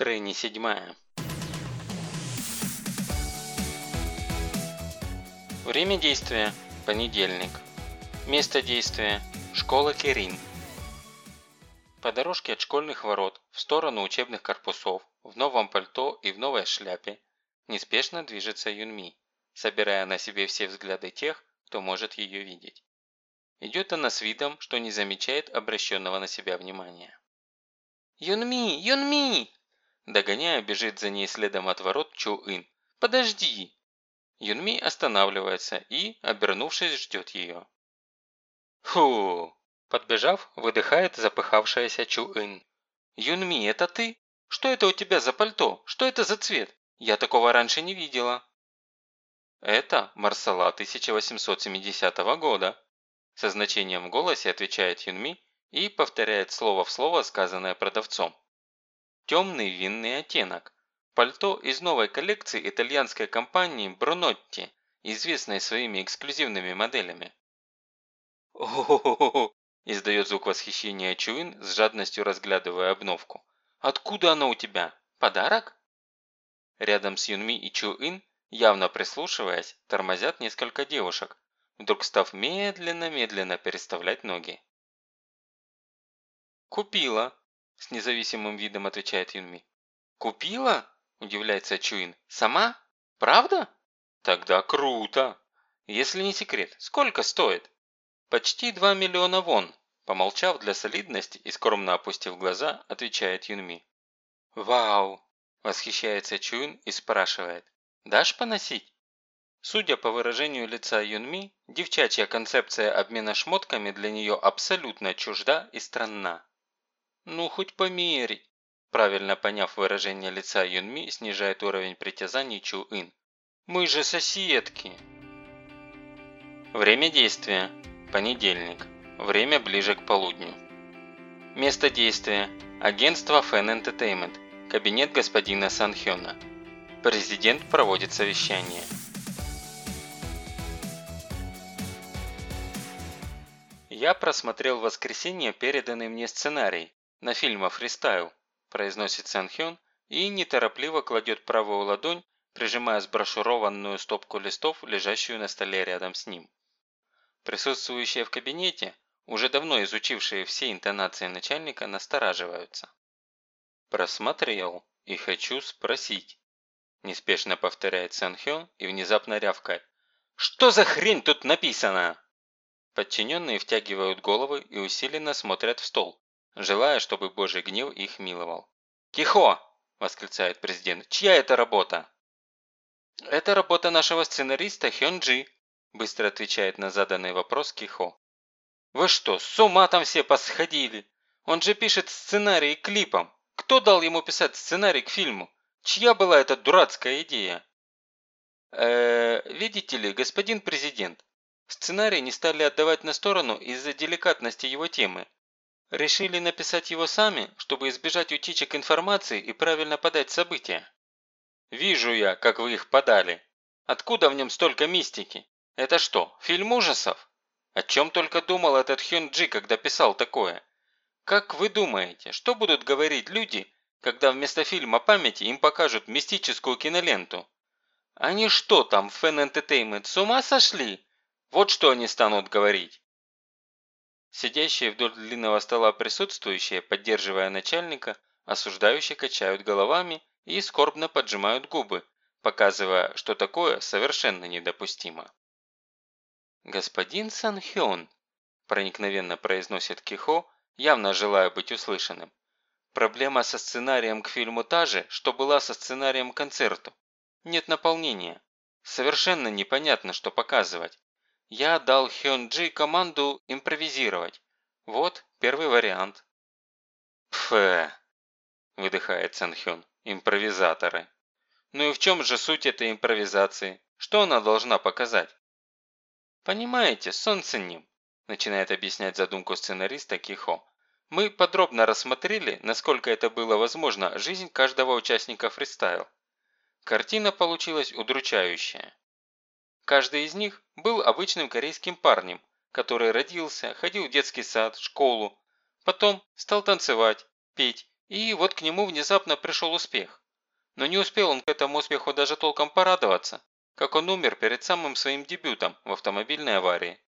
Тренни седьмая. Время действия – понедельник. Место действия – школа Керин. По дорожке от школьных ворот в сторону учебных корпусов в новом пальто и в новой шляпе неспешно движется Юнми, собирая на себе все взгляды тех, кто может ее видеть. Идет она с видом, что не замечает обращенного на себя внимания. «Юнми! Юнми!» Догоняя, бежит за ней следом от ворот Чу Ин. «Подожди!» Юнми останавливается и, обернувшись, ждет ее. «Фу!» Подбежав, выдыхает запыхавшаяся Чу Ин. «Юнми, это ты? Что это у тебя за пальто? Что это за цвет? Я такого раньше не видела». «Это Марсала 1870 года», со значением в голосе отвечает Юнми и повторяет слово в слово, сказанное продавцом. Темный винный оттенок. Пальто из новой коллекции итальянской компании Брунотти, известной своими эксклюзивными моделями. «О-хо-хо-хо!» – издает звук восхищения Чуин, с жадностью разглядывая обновку. «Откуда она у тебя? Подарок?» Рядом с Юнми и Чуин, явно прислушиваясь, тормозят несколько девушек, вдруг став медленно-медленно переставлять ноги. «Купила», с независимым видом отвечает Юнми. «Купила?» – удивляется Чуин. «Сама? Правда? Тогда круто! Если не секрет, сколько стоит?» «Почти 2 миллиона вон», – помолчав для солидности и скромно опустив глаза, отвечает Юнми. «Вау!» – восхищается Чуин и спрашивает. «Дашь поносить?» Судя по выражению лица Юнми, девчачья концепция обмена шмотками для нее абсолютно чужда и странна. «Ну, хоть померить!» Правильно поняв выражение лица Юнми, снижает уровень притязаний Чу Ин. «Мы же соседки!» Время действия. Понедельник. Время ближе к полудню. Место действия. Агентство Fan Entertainment. Кабинет господина Санхёна. Президент проводит совещание. Я просмотрел в воскресенье переданный мне сценарий, на фильма «Фристайл», произносит Сэн Хён и неторопливо кладет правую ладонь, прижимая сброшурованную стопку листов, лежащую на столе рядом с ним. Присутствующие в кабинете, уже давно изучившие все интонации начальника, настораживаются. «Просмотрел и хочу спросить», – неспешно повторяет Сэн Хён и внезапно рявкает. «Что за хрень тут написано?» Подчиненные втягивают головы и усиленно смотрят в стол, желая, чтобы Божий гнев их миловал. «Кихо!» – восклицает президент. «Чья это работа?» «Это работа нашего сценариста Хёнджи», – быстро отвечает на заданный вопрос Кихо. «Вы что, с ума там все посходили? Он же пишет сценарий к клипам. Кто дал ему писать сценарий к фильму? Чья была эта дурацкая идея?» э видите ли, господин президент, сценарий не стали отдавать на сторону из-за деликатности его темы, Решили написать его сами, чтобы избежать утечек информации и правильно подать события. Вижу я, как вы их подали. Откуда в нем столько мистики? Это что, фильм ужасов? О чем только думал этот Хён когда писал такое? Как вы думаете, что будут говорить люди, когда вместо фильма памяти им покажут мистическую киноленту? Они что там, Fan Entertainment, с ума сошли? Вот что они станут говорить. Сидящие вдоль длинного стола присутствующие, поддерживая начальника, осуждающие качают головами и скорбно поджимают губы, показывая, что такое совершенно недопустимо. «Господин Санхён», – проникновенно произносит Кихо, явно желая быть услышанным, «проблема со сценарием к фильму та же, что была со сценарием к концерту. Нет наполнения. Совершенно непонятно, что показывать. Я дал Хёнджи команду импровизировать. Вот первый вариант. Пфэ, выдыхает Санхён. Импровизаторы. Ну и в чем же суть этой импровизации? Что она должна показать? Понимаете, солнце ним, начинает объяснять задумку сценариста Кихо. Мы подробно рассмотрели, насколько это было возможно, жизнь каждого участника фристайл. Картина получилась удручающая. Каждый из них был обычным корейским парнем, который родился, ходил в детский сад, школу, потом стал танцевать, петь И вот к нему внезапно пришел успех. Но не успел он к этому успеху даже толком порадоваться, как он умер перед самым своим дебютом в автомобильной аварии.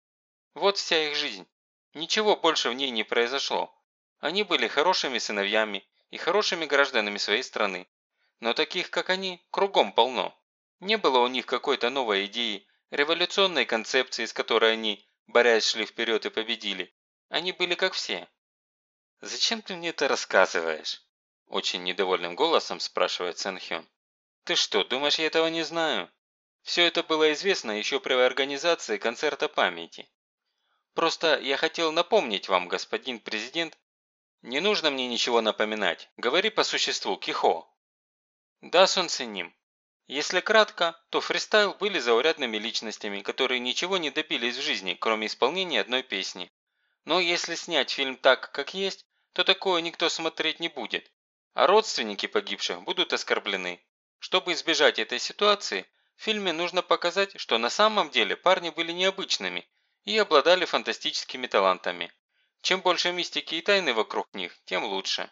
Вот вся их жизнь. Ничего больше в ней не произошло. Они были хорошими сыновьями и хорошими гражданами своей страны. Но таких, как они, кругом полно. Не было у них какой-то новой идеи, революционной концепции, с которой они, борясь, шли вперед и победили. Они были как все. «Зачем ты мне это рассказываешь?» Очень недовольным голосом спрашивает Сэн Хён. «Ты что, думаешь, я этого не знаю?» Все это было известно еще при организации концерта памяти. Просто я хотел напомнить вам, господин президент, не нужно мне ничего напоминать. Говори по существу, Кихо. Да, солнце ним. Если кратко, то фристайл были заурядными личностями, которые ничего не добились в жизни, кроме исполнения одной песни. Но если снять фильм так, как есть, то такое никто смотреть не будет. А родственники погибших будут оскорблены. Чтобы избежать этой ситуации, в фильме нужно показать, что на самом деле парни были необычными и обладали фантастическими талантами. Чем больше мистики и тайны вокруг них, тем лучше.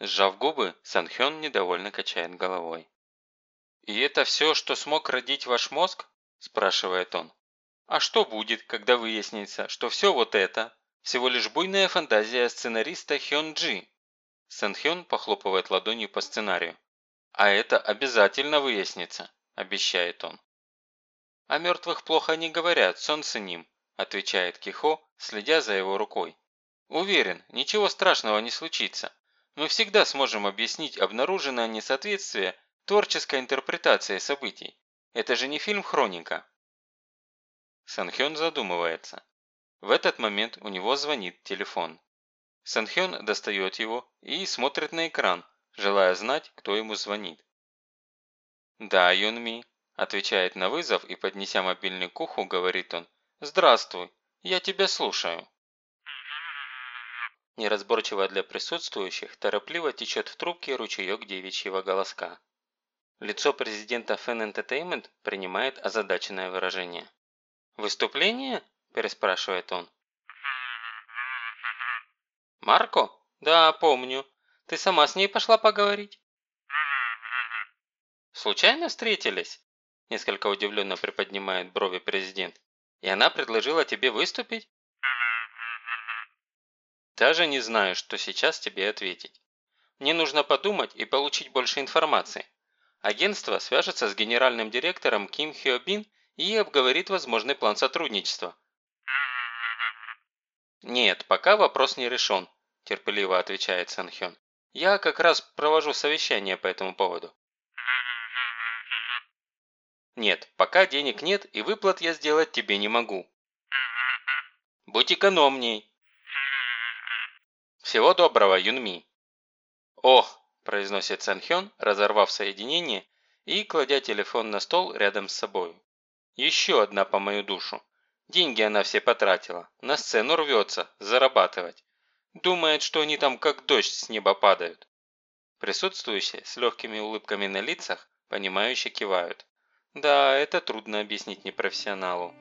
Сжав губы, Санхён недовольно качает головой. «И это все, что смог родить ваш мозг?» – спрашивает он. «А что будет, когда выяснится, что все вот это – всего лишь буйная фантазия сценариста Хён Джи?» Санхён похлопывает ладонью по сценарию. «А это обязательно выяснится», – обещает он. «О мертвых плохо не говорят, сон с ним», – отвечает Кихо, следя за его рукой. «Уверен, ничего страшного не случится. Мы всегда сможем объяснить обнаруженное несоответствие творческой интерпретацией событий. Это же не фильм «Хроника». Санхён задумывается. В этот момент у него звонит телефон. Санхён достает его и смотрит на экран, желая знать, кто ему звонит. «Да, Юнми», – отвечает на вызов и, поднеся мобильный к уху, говорит он. «Здравствуй, я тебя слушаю». Неразборчиво для присутствующих, торопливо течет в трубке ручеек девичьего голоска. Лицо президента Fan Entertainment принимает озадаченное выражение. «Выступление?» – переспрашивает он. «Марко? Да, помню. Ты сама с ней пошла поговорить?» «Случайно встретились?» – несколько удивленно приподнимает брови президент. «И она предложила тебе выступить?» Даже не знаю, что сейчас тебе ответить. Мне нужно подумать и получить больше информации. Агентство свяжется с генеральным директором Ким Хё Бин и обговорит возможный план сотрудничества. «Нет, пока вопрос не решен», – терпеливо отвечает Сан Хён. «Я как раз провожу совещание по этому поводу». «Нет, пока денег нет и выплат я сделать тебе не могу». «Будь экономней», «Всего доброго, Юнми!» «О!» – произносит Санхён, разорвав соединение и кладя телефон на стол рядом с собой. «Еще одна по мою душу. Деньги она все потратила. На сцену рвется, зарабатывать. Думает, что они там как дождь с неба падают». Присутствующие с легкими улыбками на лицах, понимающе кивают. «Да, это трудно объяснить непрофессионалу».